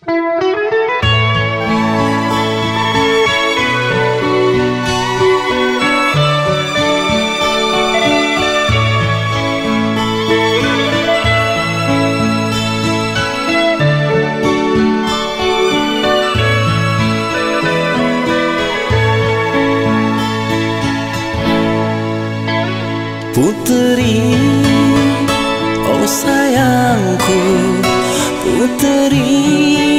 Putri, oh sayangku, putri.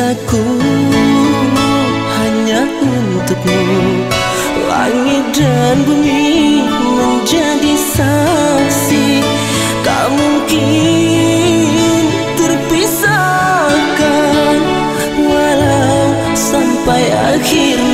Cintaku hanya untukmu. Langit dan bumi menjadi saksi. Tak mungkin terpisahkan Walau sampai akhir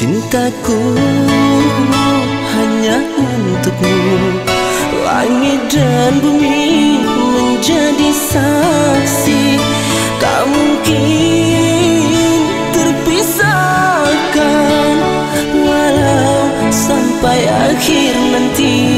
Cintaku hanya untukmu. Langit dan bumi menjadi saksi. Tak mungkin terpisahkan Walau sampai akhir nanti.